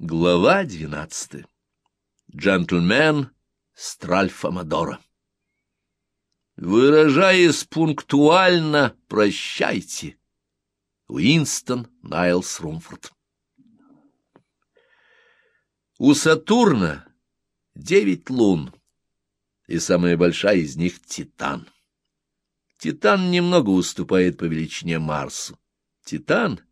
Глава двенадцатая. Джентльмен Стральфамадора. Выражаясь пунктуально, прощайте. Уинстон Найлс Румфорд. У Сатурна девять лун, и самая большая из них — Титан. Титан немного уступает по величине Марсу. Титан —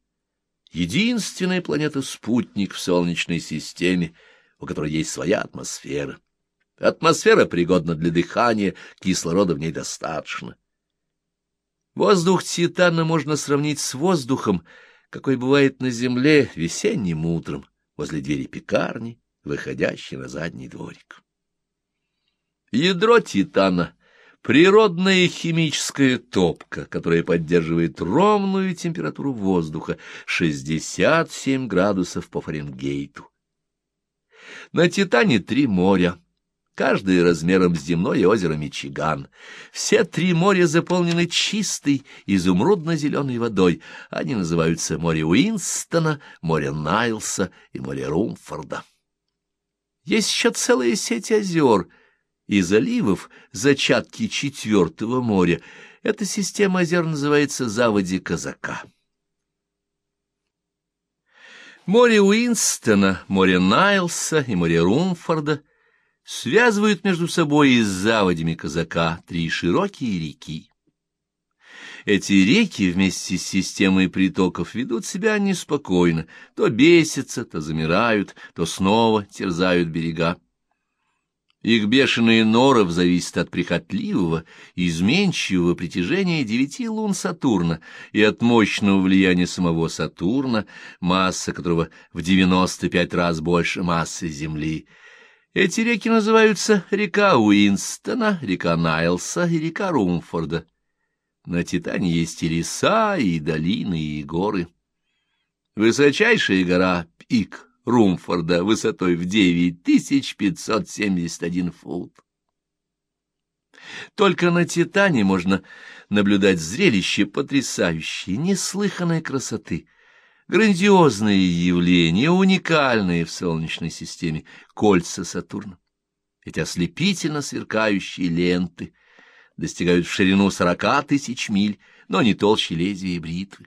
единственная планета-спутник в Солнечной системе, у которой есть своя атмосфера. Атмосфера пригодна для дыхания, кислорода в ней достаточно. Воздух Титана можно сравнить с воздухом, какой бывает на Земле весенним утром возле двери пекарни, выходящей на задний дворик. Ядро Титана Природная химическая топка, которая поддерживает ровную температуру воздуха 67 градусов по Фаренгейту. На Титане три моря, каждое размером с земное озеро Мичиган. Все три моря заполнены чистой изумрудно-зеленой водой. Они называются море Уинстона, море Найлса и море Румфорда. Есть еще целая сеть озер — и заливов зачатки Четвертого моря. Эта система озер называется заводи Казака. Море Уинстона, море Найлса и море Румфорда связывают между собой и с заводями Казака три широкие реки. Эти реки вместе с системой притоков ведут себя неспокойно, то бесятся, то замирают, то снова терзают берега. Их бешеные норов зависят от прихотливого, изменчивого притяжения девяти лун Сатурна и от мощного влияния самого Сатурна, масса которого в девяносто пять раз больше массы Земли. Эти реки называются река Уинстона, река Найлса и река Румфорда. На Титане есть и леса, и долины, и горы. Высочайшая гора — Пик, Румфорда высотой в 9571 фут. Только на Титане можно наблюдать зрелище потрясающей, неслыханной красоты, грандиозные явления, уникальные в Солнечной системе, кольца Сатурна. Эти ослепительно сверкающие ленты достигают в ширину сорока тысяч миль, но не толще лезвия бритвы.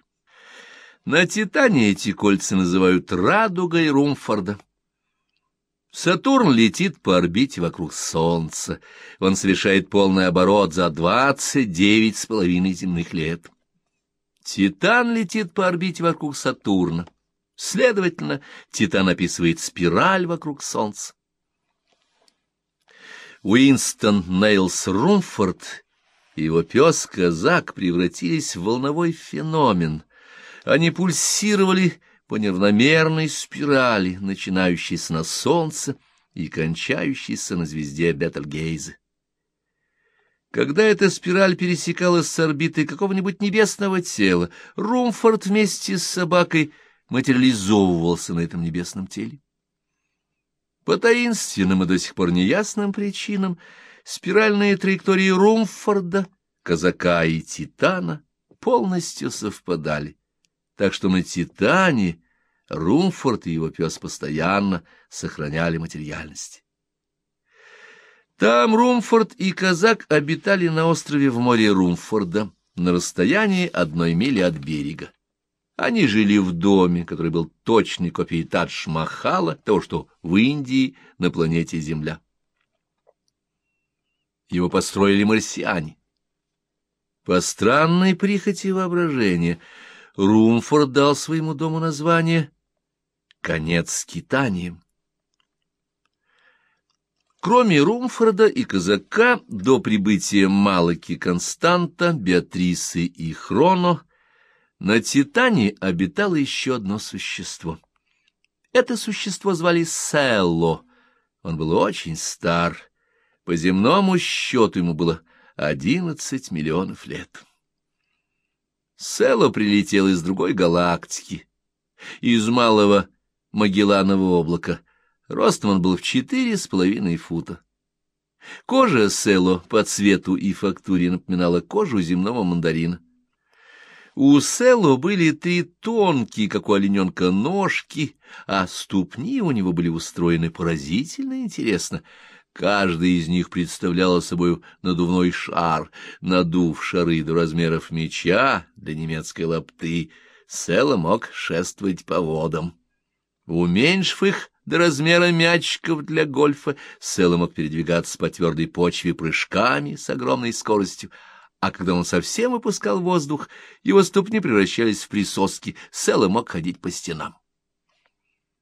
На Титане эти кольца называют радугой Румфорда. Сатурн летит по орбите вокруг Солнца. Он совершает полный оборот за двадцать девять с половиной земных лет. Титан летит по орбите вокруг Сатурна. Следовательно, Титан описывает спираль вокруг Солнца. Уинстон Нейлс Румфорд и его пес-казак превратились в волновой феномен — они пульсировали по неравномерной спирали, начинающейся на Солнце и кончающейся на звезде Бетельгейзе. Когда эта спираль пересекалась с орбитой какого-нибудь небесного тела, Румфорд вместе с собакой материализовывался на этом небесном теле. По таинственным и до сих пор неясным причинам спиральные траектории Румфорда, Казака и Титана полностью совпадали так что на Титане Румфорд и его пес постоянно сохраняли материальность. Там Румфорд и казак обитали на острове в море Румфорда, на расстоянии одной мили от берега. Они жили в доме, который был точной копией Тадж-Махала, того, что в Индии на планете Земля. Его построили марсиане. По странной прихоти воображения — Румфорд дал своему дому название «Конец скитанием». Кроме Румфорда и казака, до прибытия Малаки Константа, Беатрисы и Хроно, на Титане обитало еще одно существо. Это существо звали Селло. Он был очень стар. По земному счету ему было одиннадцать миллионов лет. Село прилетел из другой галактики, из малого Магелланового облака. Ростом он был в четыре с половиной фута. Кожа Село по цвету и фактуре напоминала кожу земного мандарина. У Село были три тонкие, как у олененка, ножки, а ступни у него были устроены поразительно интересно. Каждая из них представляла собой надувной шар, надув шары до размеров меча для немецкой лапты, Село мог шествовать по водам. Уменьшив их до размера мячиков для гольфа, Село мог передвигаться по твердой почве прыжками с огромной скоростью, а когда он совсем выпускал воздух, его ступни превращались в присоски, Село мог ходить по стенам.